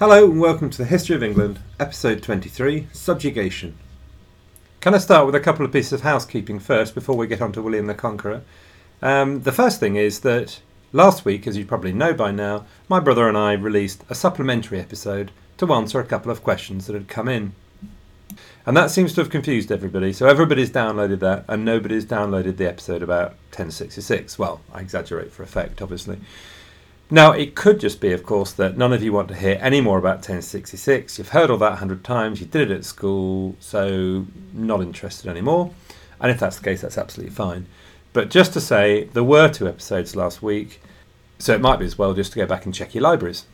Hello and welcome to the History of England, episode 23 Subjugation. Can I start with a couple of pieces of housekeeping first before we get on to William the Conqueror? Um, the first thing is that last week, as you probably know by now, my brother and I released a supplementary episode to answer a couple of questions that had come in. And that seems to have confused everybody, so everybody's downloaded that and nobody's downloaded the episode about 1066. Well, I exaggerate for effect, obviously. Now, it could just be, of course, that none of you want to hear any more about 1066. You've heard all that a hundred times, you did it at school, so not interested anymore. And if that's the case, that's absolutely fine. But just to say, there were two episodes last week, so it might be as well just to go back and check your libraries.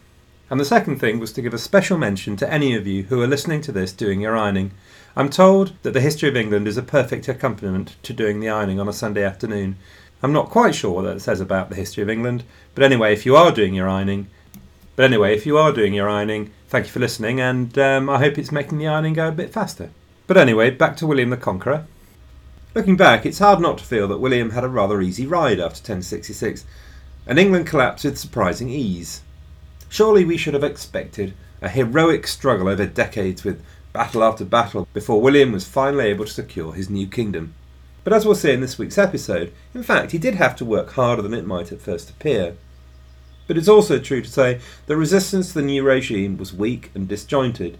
And the second thing was to give a special mention to any of you who are listening to this doing your ironing. I'm told that the history of England is a perfect accompaniment to doing the ironing on a Sunday afternoon, I'm not quite sure what that says about the history of England, but anyway, if you are doing your ironing, but anyway, if you are doing your ironing, thank you for listening, and um, I hope it's making the ironing go a bit faster. But anyway, back to William the Conqueror. Looking back, it's hard not to feel that William had a rather easy ride after 1066, and England collapsed with surprising ease. Surely we should have expected a heroic struggle over decades with battle after battle before William was finally able to secure his new kingdom. But as we'll see in this week's episode, in fact, he did have to work harder than it might at first appear. But it's also true to say that resistance to the new regime was weak and disjointed,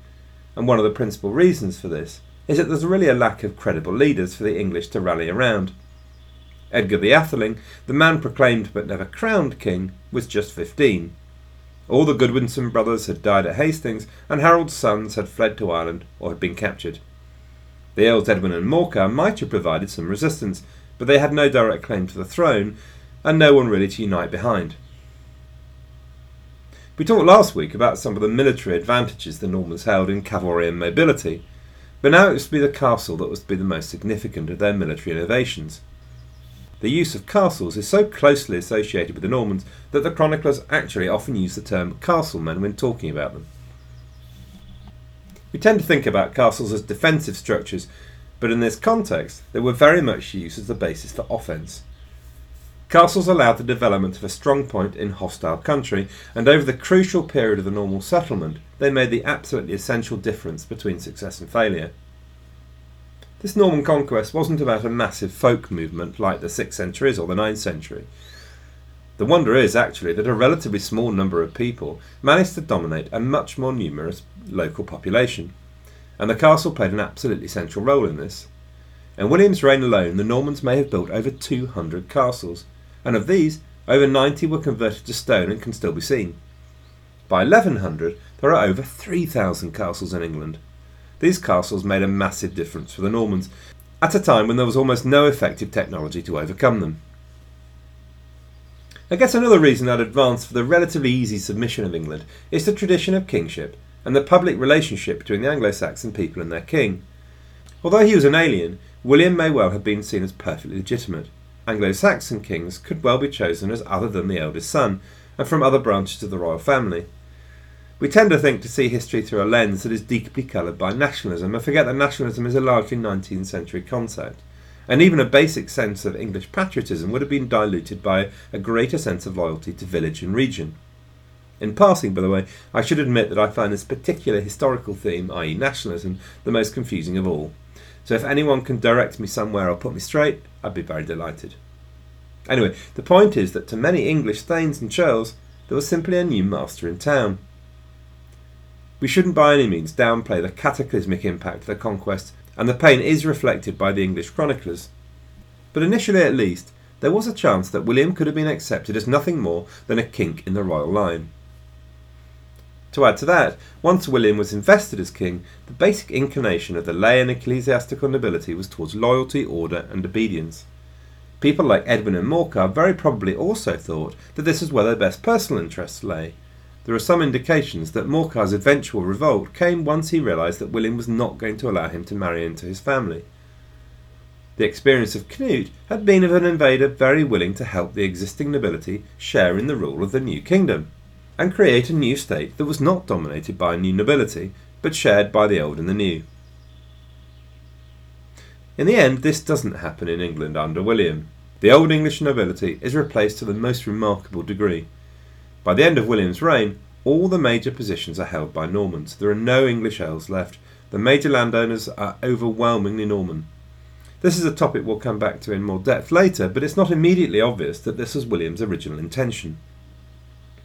and one of the principal reasons for this is that there's really a lack of credible leaders for the English to rally around. Edgar the Atheling, the man proclaimed but never crowned king, was just 15. All the Godwinson brothers had died at Hastings, and Harold's sons had fled to Ireland or had been captured. The Earls Edwin and Morcar might have provided some resistance, but they had no direct claim to the throne, and no one really to unite behind. We talked last week about some of the military advantages the Normans held in cavalry and mobility, but now it was to be the castle that was to be the most significant of their military innovations. The use of castles is so closely associated with the Normans that the chroniclers actually often use the term castlemen when talking about them. We tend to think about castles as defensive structures, but in this context, they were very much used as the basis for offence. Castles allowed the development of a strong point in hostile country, and over the crucial period of the Norman settlement, they made the absolutely essential difference between success and failure. This Norman conquest wasn't about a massive folk movement like the 6th centuries or the 9th century. The wonder is actually that a relatively small number of people managed to dominate a much more numerous local population, and the castle played an absolutely central role in this. In William's reign alone, the Normans may have built over 200 castles, and of these, over 90 were converted to stone and can still be seen. By 1100, there are over 3,000 castles in England. These castles made a massive difference for the Normans, at a time when there was almost no effective technology to overcome them. I guess another reason I'd advance for the relatively easy submission of England is the tradition of kingship and the public relationship between the Anglo Saxon people and their king. Although he was an alien, William may well have been seen as perfectly legitimate. Anglo Saxon kings could well be chosen as other than the eldest son, and from other branches of the royal family. We tend to think to see history through a lens that is deeply coloured by nationalism and forget that nationalism is a largely 19th century concept and even a basic sense of English patriotism would have been diluted by a greater sense of loyalty to village and region. In passing, by the way, I should admit that I find this particular historical theme, i.e., nationalism, the most confusing of all. So if anyone can direct me somewhere or put me straight, I'd be very delighted. Anyway, the point is that to many English thanes and churls, there was simply a new master in town. We shouldn't by any means downplay the cataclysmic impact of the conquest and the pain is reflected by the English chroniclers. But initially, at least, there was a chance that William could have been accepted as nothing more than a kink in the royal line. To add to that, once William was invested as king, the basic inclination of the lay and ecclesiastical nobility was towards loyalty, order, and obedience. People like Edwin and Morcar very probably also thought that this was where their best personal interests lay, there are some indications that Morcar's eventual revolt came once he realised that William was not going to allow him to marry into his family. The experience of Canute had been of an invader very willing to help the existing nobility share in the rule of the new kingdom, and create a new state that was not dominated by a new nobility, but shared by the old and the new. In the end, this doesn't happen in England under William. The old English nobility is replaced to the most remarkable degree. By the end of William's reign, all the major positions are held by Normans. There are no English earls left. The major landowners are overwhelmingly Norman. This is a topic we'll come back to in more depth later, but it's not immediately obvious that this was William's original intention.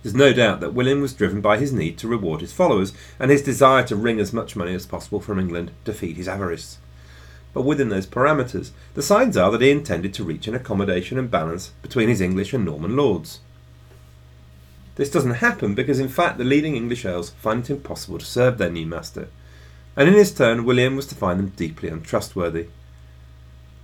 There's no doubt that William was driven by his need to reward his followers and his desire to wring as much money as possible from England to feed his avarice. But within those parameters, the signs are that he intended to reach an accommodation and balance between his English and Norman lords. This doesn't happen because, in fact, the leading English earls find it impossible to serve their new master, and in his turn, William was to find them deeply untrustworthy.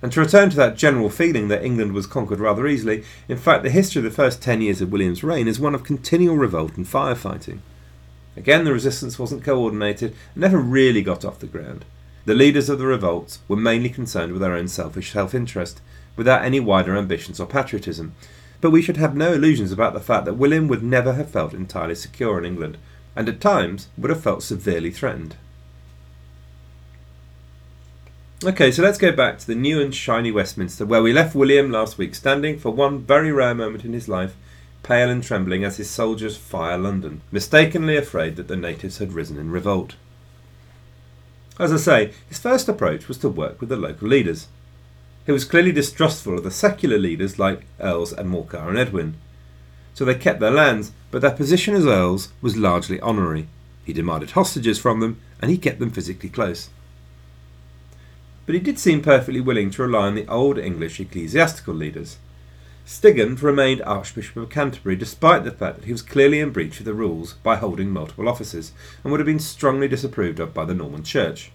And to return to that general feeling that England was conquered rather easily, in fact, the history of the first ten years of William's reign is one of continual revolt and firefighting. Again, the resistance wasn't coordinated and never really got off the ground. The leaders of the revolts were mainly concerned with their own selfish self interest, without any wider ambitions or patriotism. But we should have no illusions about the fact that William would never have felt entirely secure in England, and at times would have felt severely threatened. Okay, so let's go back to the new and shiny Westminster, where we left William last week standing for one very rare moment in his life, pale and trembling as his soldiers fire London, mistakenly afraid that the natives had risen in revolt. As I say, his first approach was to work with the local leaders. He was clearly distrustful of the secular leaders like Earls and Morcar and Edwin. So they kept their lands, but their position as Earls was largely honorary. He demanded hostages from them, and he kept them physically close but he did seem perfectly willing to rely on the old English ecclesiastical leaders. Stigand remained Archbishop of Canterbury despite the fact that he was clearly in breach of the rules by holding multiple offices and would have been strongly disapproved of by the Norman Church.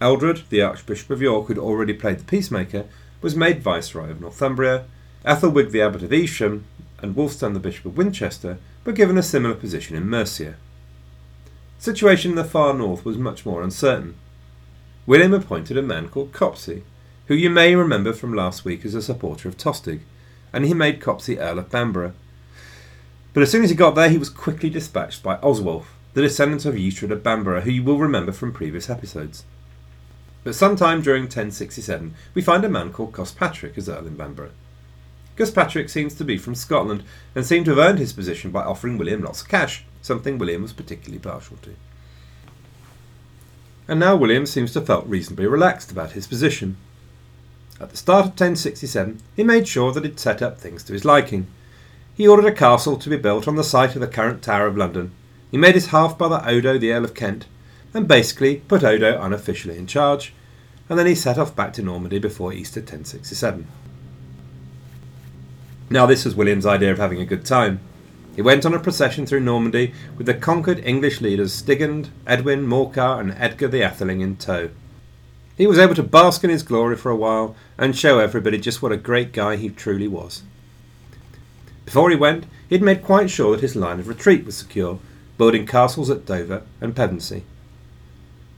Eldred, the Archbishop of York, who had already played the peacemaker, was made Viceroy of Northumbria. Ethelwig, the Abbot of Evesham, and Wulfstan, the Bishop of Winchester, were given a similar position in Mercia. The situation in the far north was much more uncertain. William appointed a man called Copsey, who you may remember from last week as a supporter of Tostig, and he made Copsey Earl of Bamborough. But as soon as he got there, he was quickly dispatched by Oswulf, the descendant of Uhtred of Bamborough, who you will remember from previous episodes. But sometime during 1067, we find a man called Cospatrick as Earl in Bamborough. Cospatrick seems to be from Scotland and seemed to have earned his position by offering William lots of cash, something William was particularly partial to and now William seems to have felt reasonably relaxed about his position. At the start of 1067, he made sure that he'd set up things to his liking. He ordered a castle to be built on the site of the current Tower of London. He made his half brother Odo the Earl of Kent, and basically put Odo unofficially in charge, and then he set off back to Normandy before Easter 1067. Now, this was William's idea of having a good time. He went on a procession through Normandy with the conquered English leaders Stigand, Edwin, Morcar, and Edgar the Atheling in tow. He was able to bask in his glory for a while and show everybody just what a great guy he truly was. Before he went, he had made quite sure that his line of retreat was secure, building castles at Dover and Pevensey.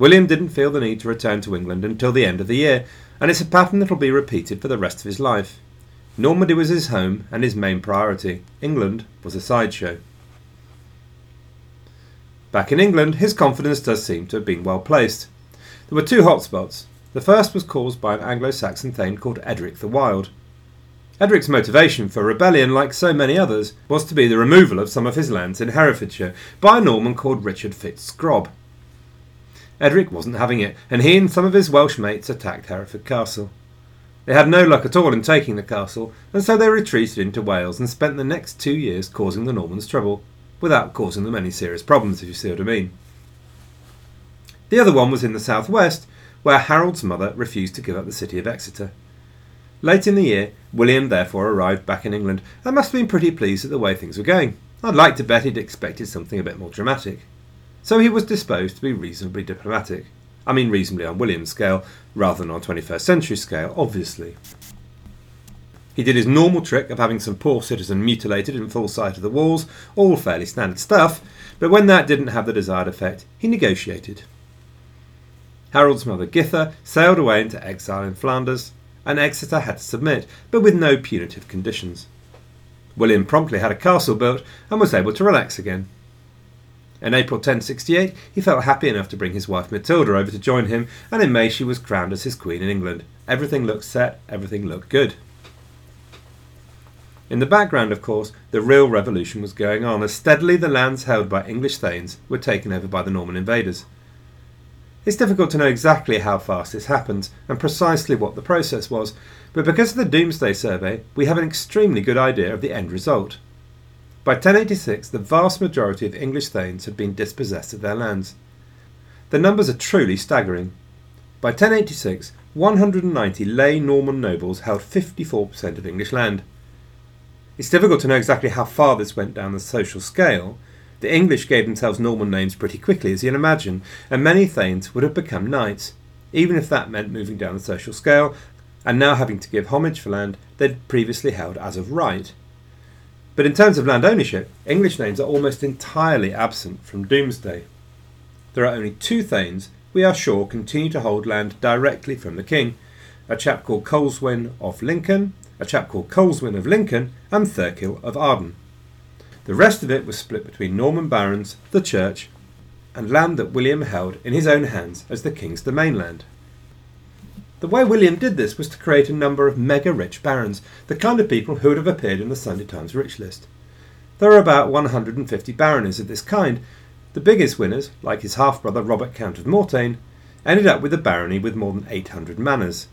William didn't feel the need to return to England until the end of the year, and it's a pattern that will be repeated for the rest of his life. Normandy was his home and his main priority. England was a sideshow. Back in England, his confidence does seem to have been well placed. There were two hotspots. The first was caused by an Anglo Saxon thane called Edric the Wild. Edric's motivation for rebellion, like so many others, was to be the removal of some of his lands in Herefordshire by a Norman called Richard Fitz Scrob. Edric wasn't having it, and he and some of his Welsh mates attacked Hereford Castle. They had no luck at all in taking the castle, and so they retreated into Wales and spent the next two years causing the Normans trouble, without causing them any serious problems, if you see what I mean. The other one was in the southwest, where Harold's mother refused to give up the city of Exeter. Late in the year, William therefore arrived back in England and must have been pretty pleased at the way things were going. I'd like to bet he'd expected something a bit more dramatic. So he was disposed to be reasonably diplomatic. I mean reasonably on William's scale, rather than on 21st century scale, obviously. He did his normal trick of having some poor citizen mutilated in full sight of the walls, all fairly standard stuff, but when that didn't have the desired effect, he negotiated. Harold's mother Githa sailed away into exile in Flanders, and Exeter had to submit, but with no punitive conditions. William promptly had a castle built and was able to relax again. In April 1068, he felt happy enough to bring his wife Matilda over to join him, and in May she was crowned as his queen in England. Everything looked set, everything looked good. In the background, of course, the real revolution was going on as steadily the lands held by English thanes were taken over by the Norman invaders. It's difficult to know exactly how fast this happened and precisely what the process was, but because of the Domesday Survey, we have an extremely good idea of the end result. By 1086, the vast majority of English thanes had been dispossessed of their lands. The numbers are truly staggering. By 1086, 190 lay Norman nobles held 54% of English land. It's difficult to know exactly how far this went down the social scale, the English gave themselves Norman names pretty quickly, as you can imagine, and many Thanes would have become knights, even if that meant moving down the social scale and now having to give homage for land they'd previously held as of right. But in terms of land ownership, English names are almost entirely absent from Domesday. There are only two Thanes we are sure continue to hold land directly from the king a chap called Colswyn of Lincoln, a chap called Colswyn of Lincoln, and Thurkill of Arden. The rest of it was split between Norman barons, the church, and land that William held in his own hands as the king's domain land. The way William did this was to create a number of mega rich barons, the kind of people who would have appeared in the Sunday Times rich list. There are about 150 baronies of this kind. The biggest winners, like his half brother Robert Count of Mortain, ended up with a barony with more than 800 manors.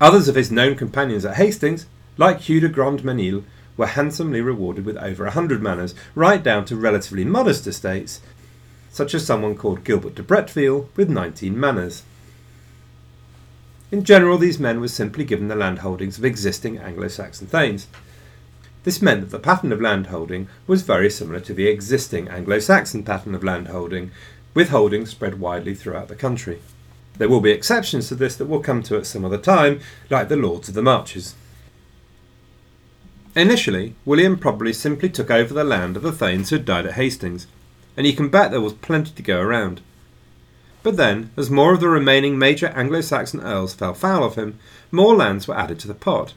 Others of his known companions at Hastings, like Hugh de Grandmesnil, were handsomely rewarded with over a hundred manors, right down to relatively modest estates, such as someone called Gilbert de Bretteville with 19 manors. In general, these men were simply given the landholdings of existing Anglo Saxon thanes. This meant that the pattern of landholding was very similar to the existing Anglo Saxon pattern of landholding, with holdings spread widely throughout the country. There will be exceptions to this that we'll come to at some other time, like the Lords of the Marches. Initially, William probably simply took over the land of the Thanes who had died at Hastings, and you can bet there was plenty to go around. But then, as more of the remaining major Anglo Saxon earls fell foul of him, more lands were added to the pot.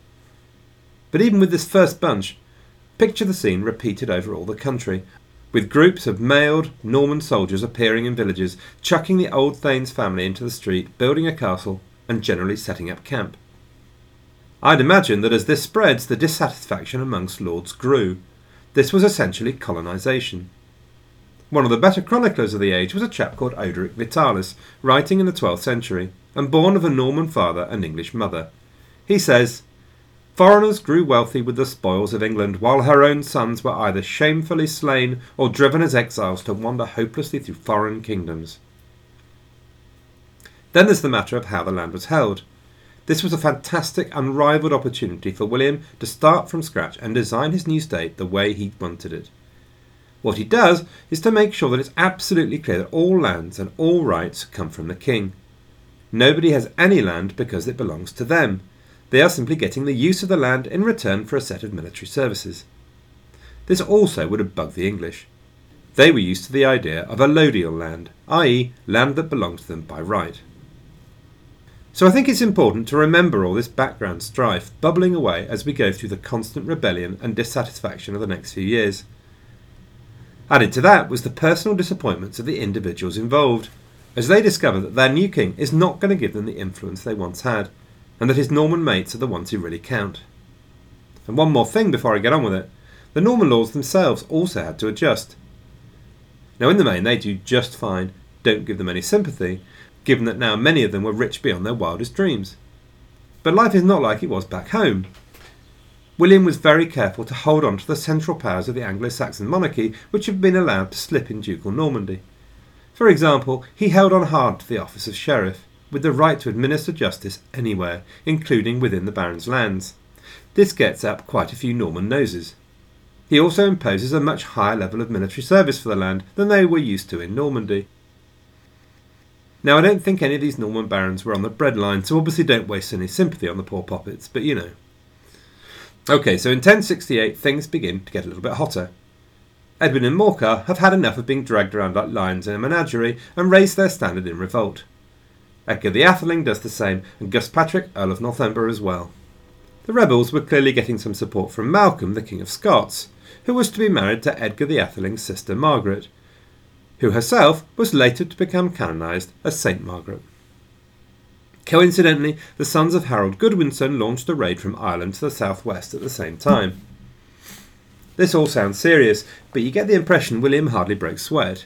But even with this first bunch, picture the scene repeated over all the country, with groups of mailed Norman soldiers appearing in villages, chucking the old Thane's family into the street, building a castle, and generally setting up camp. I'd imagine that as this spreads, the dissatisfaction amongst lords grew. This was essentially colonisation. One of the better chroniclers of the age was a chap called Orderic Vitalis, writing in the 12th century, and born of a Norman father and English mother. He says, Foreigners grew wealthy with the spoils of England, while her own sons were either shamefully slain or driven as exiles to wander hopelessly through foreign kingdoms. Then there's the matter of how the land was held. This was a fantastic, unrivaled opportunity for William to start from scratch and design his new state the way he wanted it. What he does is to make sure that it's absolutely clear that all lands and all rights come from the king. Nobody has any land because it belongs to them. They are simply getting the use of the land in return for a set of military services. This also would have bugged the English. They were used to the idea of a allodial land, i.e., land that belonged to them by right. So I think it's important to remember all this background strife bubbling away as we go through the constant rebellion and dissatisfaction of the next few years. Added to that was the personal disappointments of the individuals involved, as they discover that their new king is not going to give them the influence they once had, and that his Norman mates are the ones who really count. And one more thing before I get on with it the Norman lords themselves also had to adjust. Now, in the main, they do just fine, don't give them any sympathy, given that now many of them were rich beyond their wildest dreams. But life is not like it was back home. William was very careful to hold on to the central powers of the Anglo Saxon monarchy which had been allowed to slip in ducal Normandy. For example, he held on hard to the office of sheriff, with the right to administer justice anywhere, including within the baron's lands. This gets up quite a few Norman noses. He also imposes a much higher level of military service for the land than they were used to in Normandy, now, I don't think any of these Norman barons were on the breadline, so obviously don't waste any sympathy on the poor poppets, but you know. Okay, so in 1068 things begin to get a little bit hotter. Edwin and Morcar have had enough of being dragged around like lions in a menagerie and raise their standard in revolt. Edgar the Atheling does the same, and Gospatric, Earl of Northumber, as well. The rebels were clearly getting some support from Malcolm, the King of Scots, who was to be married to Edgar the Atheling's sister Margaret, who herself was later to become canonised as Saint Margaret. Coincidentally, the sons of Harold Godwinson launched a raid from Ireland to the southwest at the same time. This all sounds serious, but you get the impression William hardly broke sweat.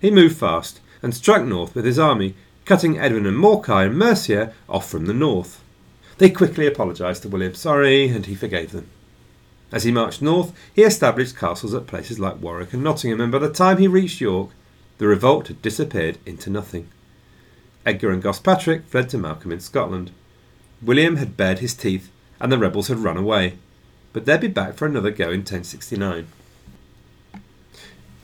He moved fast and struck north with his army, cutting Edwin and Morcar and Mercia off from the north. They quickly apologised to William, sorry, and he forgave them. As he marched north, he established castles at places like Warwick and Nottingham, and by the time he reached York, the revolt had disappeared into nothing. Edgar and Gospatric fled to Malcolm in Scotland. William had bared his teeth, and the rebels had run away, but they'd be back for another go in 1069.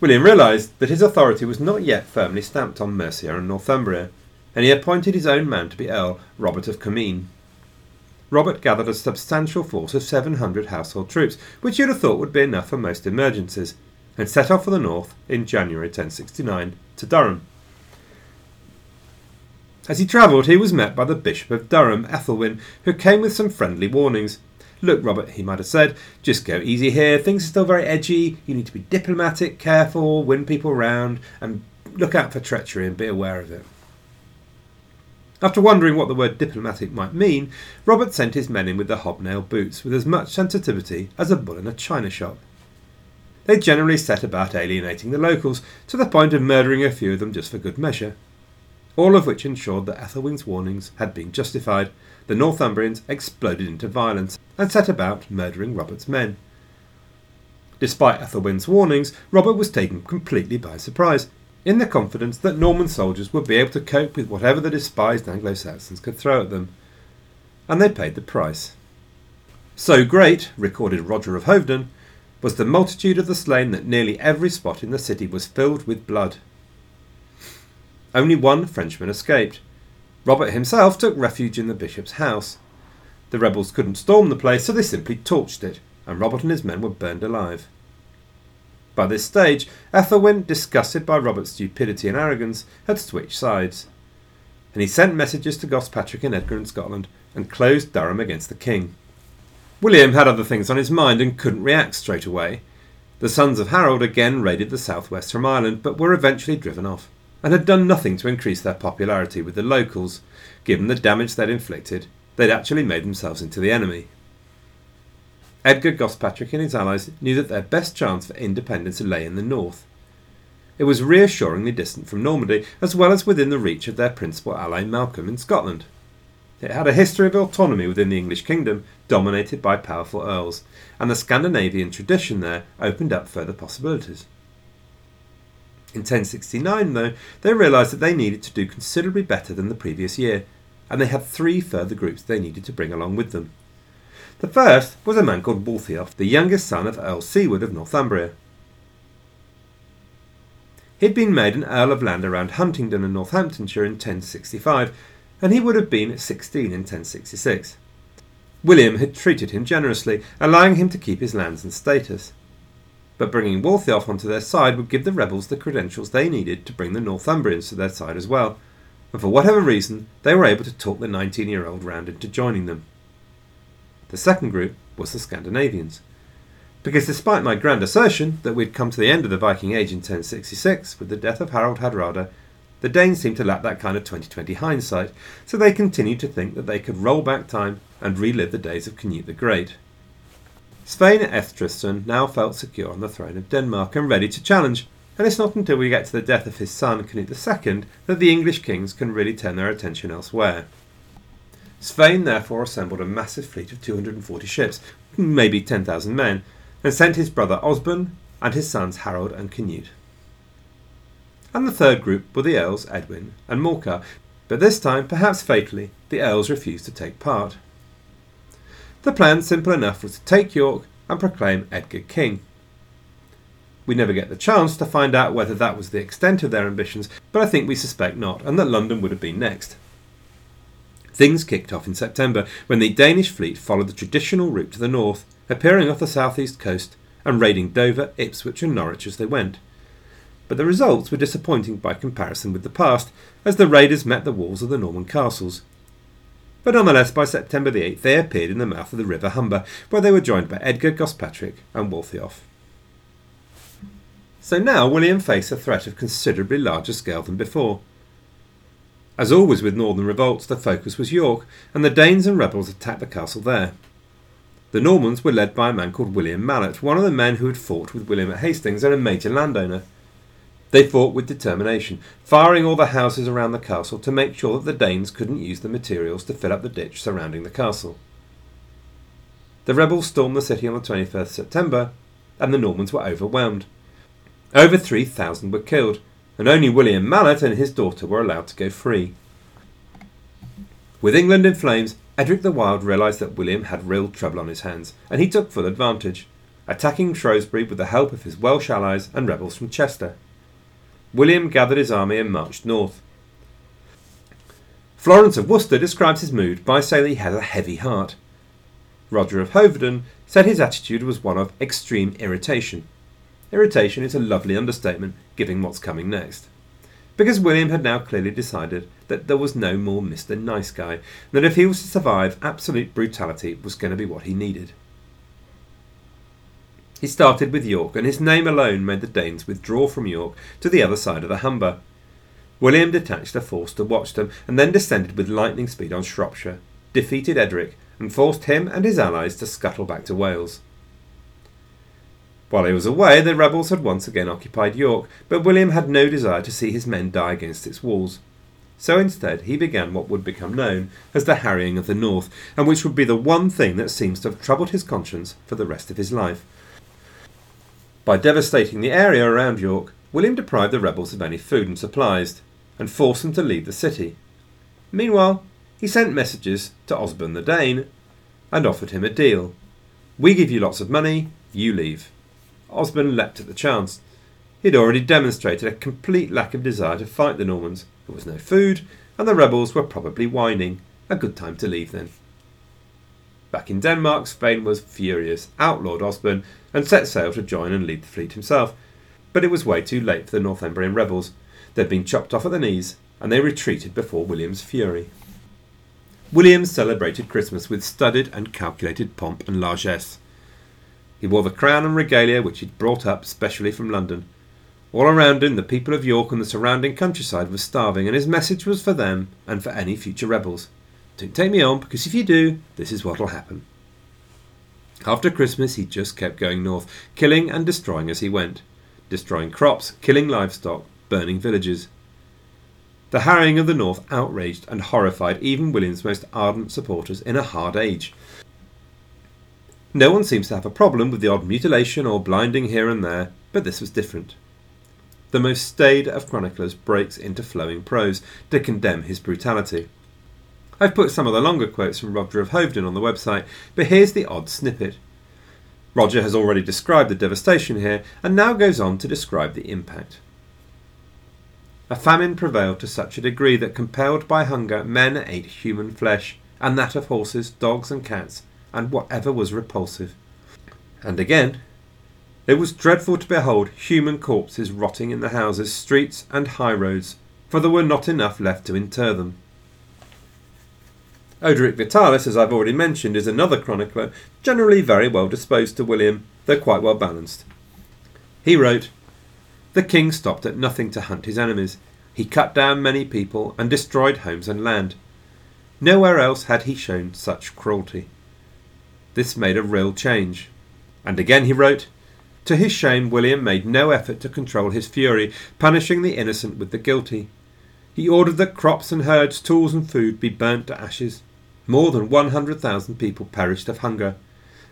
William realised that his authority was not yet firmly stamped on Mercia and Northumbria, and he appointed his own man to be Earl Robert of Comines. Robert gathered a substantial force of 700 household troops, which you'd have thought would be enough for most emergencies, and set off for the north in January 1069 to Durham. As he travelled, he was met by the Bishop of Durham, Ethelwyn, who came with some friendly warnings. Look, Robert, he might have said, just go easy here. Things are still very edgy. You need to be diplomatic, careful, win people round, and look out for treachery and be aware of it. After wondering what the word diplomatic might mean, Robert sent his men in with the hobnail boots with as much sensitivity as a bull in a china shop. They generally set about alienating the locals, to the point of murdering a few of them just for good measure all of which ensured that Ethelwyn's warnings had been justified. The Northumbrians exploded into violence and set about murdering Robert's men. Despite Ethelwyn's warnings, Robert was taken completely by surprise, in the confidence that Norman soldiers would be able to cope with whatever the despised Anglo Saxons could throw at them. And they paid the price. So great, recorded Roger of Hoveden, was the multitude of the slain that nearly every spot in the city was filled with blood. Only one Frenchman escaped. Robert himself took refuge in the bishop's house. The rebels couldn't storm the place, so they simply torched it, and Robert and his men were burned alive. By this stage, Ethelwyn, disgusted by Robert's stupidity and arrogance, had switched sides, and he sent messages to Gospatric and Edgar in Scotland and closed Durham against the king. William had other things on his mind and couldn't react straight away. The sons of Harold again raided the southwest from Ireland, but were eventually driven off and had done nothing to increase their popularity with the locals. Given the damage they'd inflicted, they'd actually made themselves into the enemy. Edgar Gospatric and his allies knew that their best chance for independence lay in the north. It was reassuringly distant from Normandy, as well as within the reach of their principal ally Malcolm in Scotland. It had a history of autonomy within the English kingdom, dominated by powerful earls, and the Scandinavian tradition there opened up further possibilities. In 1069, though, they realised that they needed to do considerably better than the previous year, and they had three further groups they needed to bring along with them. The first was a man called Waltheof, the youngest son of Earl Siward of Northumbria. He'd been made an Earl of land around Huntingdon and Northamptonshire in 1065, and he would have been 16 in 1066. William had treated him generously, allowing him to keep his lands and status but bringing Waltheof onto their side would give the rebels the credentials they needed to bring the Northumbrians to their side as well, and for whatever reason they were able to talk the 19 year old round into joining them. The second group was the Scandinavians. Because despite my grand assertion that we'd come to the end of the Viking Age in 1066 with the death of Harald Hardrada, the Danes seemed to lack that kind of 2020 hindsight, so they continued to think that they could roll back time and relive the days of Canute the Great. Svein Estrithson now felt secure on the throne of Denmark and ready to challenge, and it's not until we get to the death of his son Canute II that the English kings can really turn their attention elsewhere. Svein therefore assembled a massive fleet of 240 ships, maybe 10,000 men, and sent his brother Osborne and his sons Harold and Canute. And the third group were the Earls Edwin and Morcar, but this time, perhaps fatally, the Earls refused to take part. The plan, simple enough, was to take York and proclaim Edgar king. We never get the chance to find out whether that was the extent of their ambitions, but I think we suspect not, and that London would have been next. Things kicked off in September when the Danish fleet followed the traditional route to the north, appearing off the southeast coast and raiding Dover, Ipswich, and Norwich as they went. But the results were disappointing by comparison with the past, as the raiders met the walls of the Norman castles, but nonetheless by September the 8th they appeared in the mouth of the River Humber, where they were joined by Edgar Gospatric and Waltheof. So now William faced a threat of considerably larger scale than before. As always with northern revolts, the focus was York, and the Danes and rebels attacked the castle there. The Normans were led by a man called William Malet, one of the men who had fought with William at Hastings and a major landowner. They fought with determination, firing all the houses around the castle to make sure that the Danes couldn't use the materials to fill up the ditch surrounding the castle. The rebels stormed the city on the 21st September, and the Normans were overwhelmed. Over 3,000 were killed, and only William Malet and his daughter were allowed to go free. With England in flames, Edric the Wild realised that William had real trouble on his hands, and he took full advantage, attacking Shrewsbury with the help of his Welsh allies and rebels from Chester. William gathered his army and marched north. Florence of Worcester describes his mood by saying that he had a heavy heart. Roger of Hoveden said his attitude was one of extreme irritation. Irritation is a lovely understatement, given what's coming next because William had now clearly decided that there was no more Mr. Nice Guy, and that if he was to survive, absolute brutality was going to be what he needed. He started with York, and his name alone made the Danes withdraw from York to the other side of the Humber. William detached a force to watch them, and then descended with lightning speed on Shropshire, defeated Edric, and forced him and his allies to scuttle back to Wales. While he was away, the rebels had once again occupied York, but William had no desire to see his men die against its walls. So instead, he began what would become known as the harrying of the North, and which would be the one thing that seems to have troubled his conscience for the rest of his life. By devastating the area around York, William deprived the rebels of any food and supplies, and forced them to leave the city. Meanwhile, he sent messages to Osborne the Dane and offered him a deal. We give you lots of money, you leave. Osborne leapt at the chance. He had already demonstrated a complete lack of desire to fight the Normans. There was no food, and the rebels were probably whining. A good time to leave then. Back in Denmark, Svein was furious, outlawed Osborne, and set sail to join and lead the fleet himself. But it was way too late for the Northumbrian rebels. They'd been chopped off at the knees, and they retreated before William's fury. William celebrated Christmas with studied and calculated pomp and largesse. He wore the crown and regalia which he'd brought up specially from London. All around him, the people of York and the surrounding countryside were starving, and his message was for them and for any future rebels. Don't take me on, because if you do, this is what'll happen. After Christmas, he just kept going north, killing and destroying as he went, destroying crops, killing livestock, burning villages. The harrying of the north outraged and horrified even William's most ardent supporters in a hard age, no one seems to have a problem with the odd mutilation or blinding here and there, but this was different. The most staid of chroniclers breaks into flowing prose to condemn his brutality. I've put some of the longer quotes from Roger of Hoveden on the website, but here's the odd snippet. Roger has already described the devastation here and now goes on to describe the impact. A famine prevailed to such a degree that, compelled by hunger, men ate human flesh, and that of horses, dogs, and cats, and whatever was repulsive. And again, it was dreadful to behold human corpses rotting in the houses, streets, and high roads, for there were not enough left to inter them. Orderic Vitalis, as I've already mentioned, is another chronicler, generally very well disposed to William, though quite well balanced. He wrote, The king stopped at nothing to hunt his enemies. He cut down many people and destroyed homes and land. Nowhere else had he shown such cruelty. This made a real change. And again he wrote, To his shame, William made no effort to control his fury, punishing the innocent with the guilty. He ordered that crops and herds, tools and food be burnt to ashes. More than 100,000 people perished of hunger.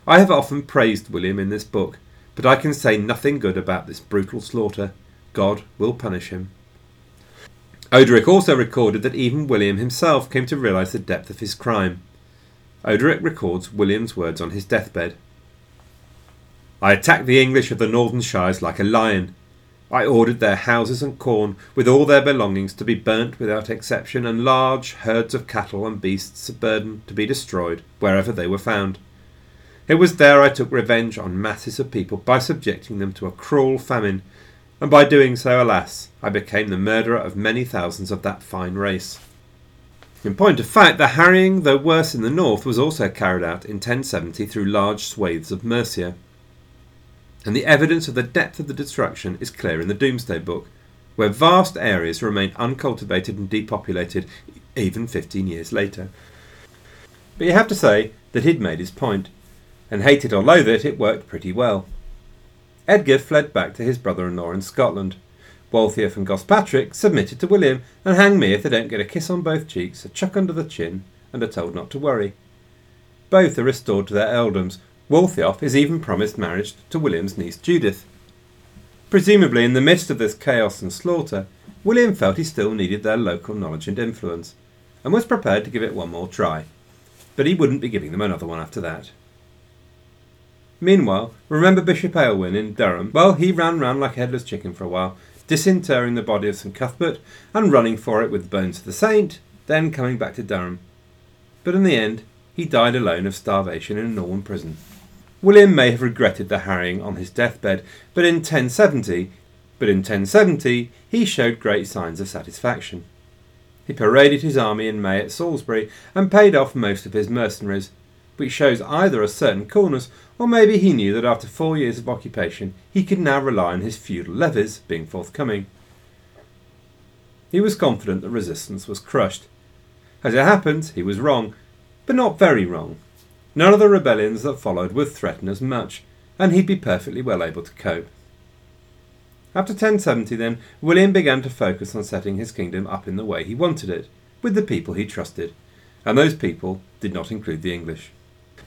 I have often praised William in this book, but I can say nothing good about this brutal slaughter. God will punish him. Orderic also recorded that even William himself came to realise the depth of his crime. Orderic records William's words on his deathbed. I attacked the English of the northern shires like a lion. I ordered their houses and corn, with all their belongings, to be burnt without exception, and large herds of cattle and beasts of burden to be destroyed wherever they were found. It was there I took revenge on masses of people by subjecting them to a cruel famine, and by doing so, alas, I became the murderer of many thousands of that fine race. In point of fact, the harrying, though worse in the north, was also carried out in 1070 through large swathes of Mercia. And the evidence of the depth of the destruction is clear in the Domesday Book, where vast areas remain uncultivated and depopulated even 15 years later. But you have to say that he'd made his point, and hate it or loathe it, it worked pretty well. Edgar fled back to his brother in law in Scotland. Waltheof and Gospatric submitted to William and hang me if they don't get a kiss on both cheeks, a chuck under the chin, and are told not to worry. Both are restored to their earldoms. Waltheof is even promised marriage to William's niece Judith. Presumably, in the midst of this chaos and slaughter, William felt he still needed their local knowledge and influence, and was prepared to give it one more try. But he wouldn't be giving them another one after that. Meanwhile, remember Bishop Aylwin in Durham? Well, he ran round like a headless chicken for a while, disinterring the body of St Cuthbert and running for it with the bones of the saint, then coming back to Durham. But in the end, he died alone of starvation in a Norman prison. William may have regretted the harrying on his deathbed, but in 1070, but in 1070 he showed great signs of satisfaction. He paraded his army in May at Salisbury and paid off most of his mercenaries, which shows either a certain coolness or maybe he knew that after four years of occupation he could now rely on his feudal levies being forthcoming. He was confident that resistance was crushed. As it happened, he was wrong, but not very wrong. None of the rebellions that followed would threaten as much, and he'd be perfectly well able to cope. After 1070, then, William began to focus on setting his kingdom up in the way he wanted it, with the people he trusted, and those people did not include the English.